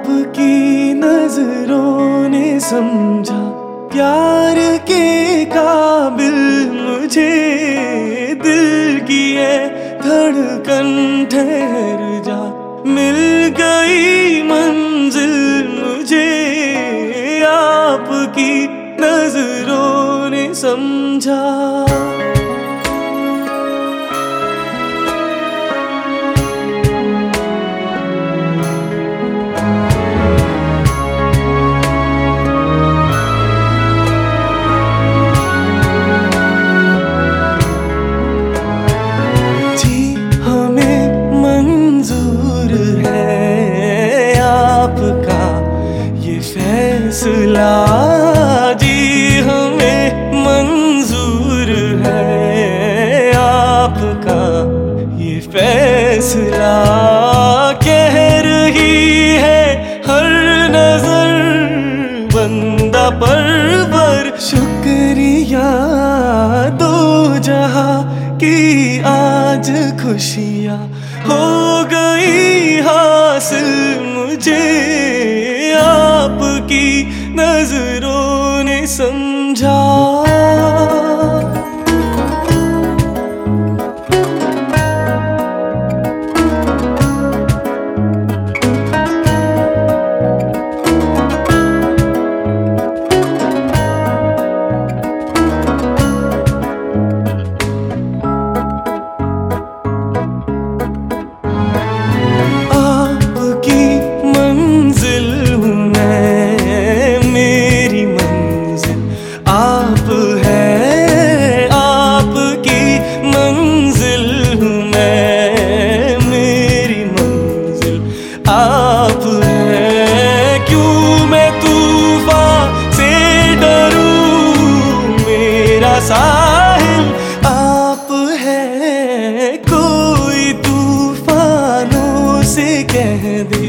आपकी नज़रों ने समझा, प्यार के काबिल मुझे दिल की है धड़कन ठहर जा। मिल गई मंजिल मुझे आपकी नज़रों ने समझा। आपका ये फैसला कह रही है। हर नज़र बंदा पर शुक्रिया दो जहा की आज खुशियाँ हो गई हासिल। मुझे आपकी नज़रों ने समझा। आप है? क्यों मैं तूफ़ान से डरूं? मेरा साहिल आप है। कोई तूफानों से कह दे,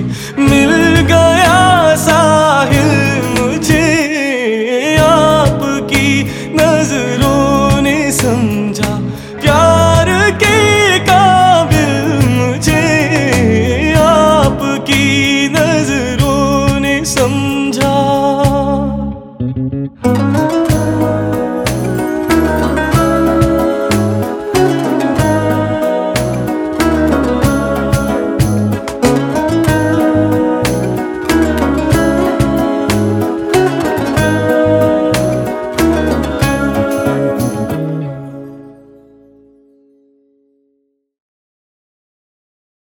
मिल गया Música